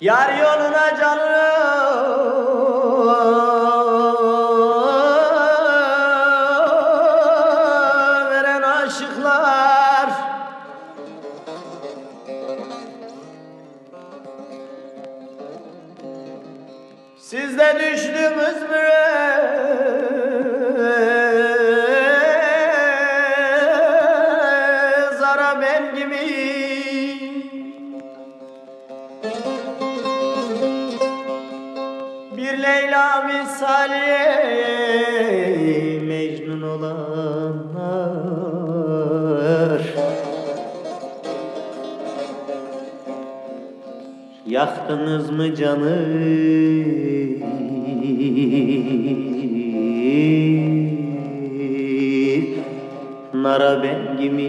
Yar yoluna canım Siz de düştünüz mü? Zara ben gibi Bir Leyla misali Mecnun olanlar Yaktınız mı canı? Nara ben gibi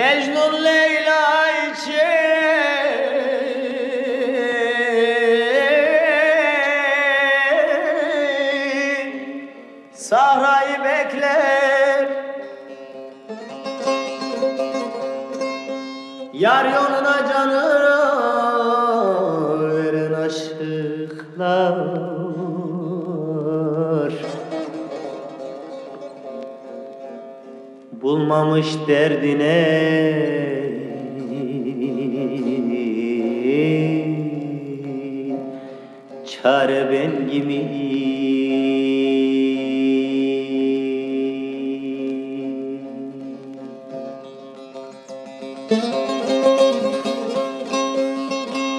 Mecnun Leyla için Sahrayı bekler. Yar yoluna canı Bulmamış derdine. Çare ben gibi.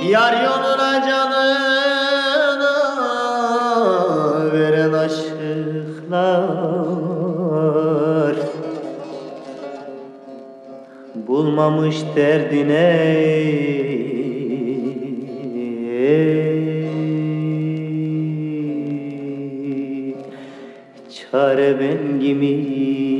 Yar yoluna canını Bulmamış derdine. Çare ben gibi